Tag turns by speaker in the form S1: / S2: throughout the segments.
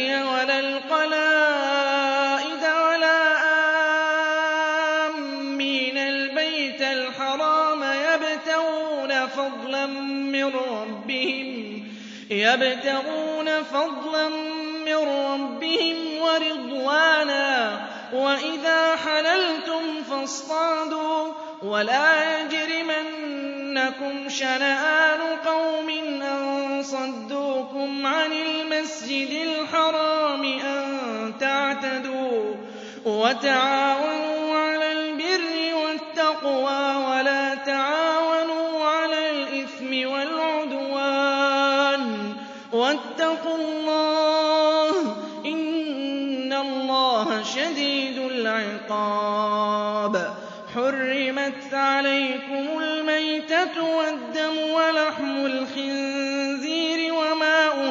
S1: الأيادي ولا القلائد ولا آمين. البيت الحرام يبتغون فضلا من ربهم يبتغون فضلا من ربهم ورضوانا. وإذا حللتم فاصطادوا ولا يجرمنكم شنآن قوم الْمَسْجِدِ الْحَرَامِ أَن تَعْتَدُوا وَتَعَاوَنُوا عَلَى الْبِرِّ وَالتَّقْوَى وَلَا تَعَاوَنُوا عَلَى الْإِثْمِ وَالْعُدْوَانِ وَاتَّقُوا اللَّهَ ۖ إِنَّ اللَّهَ شَدِيدُ الْعِقَابِ حُرِّمَتْ عَلَيْكُمُ الْمَيْتَةُ وَالدَّمُ وَلَحْمُ الْخِنزِيرِ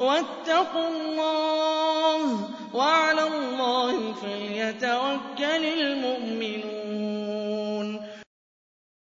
S1: واتقوا الله وعلى الله فليتوكل المؤمنون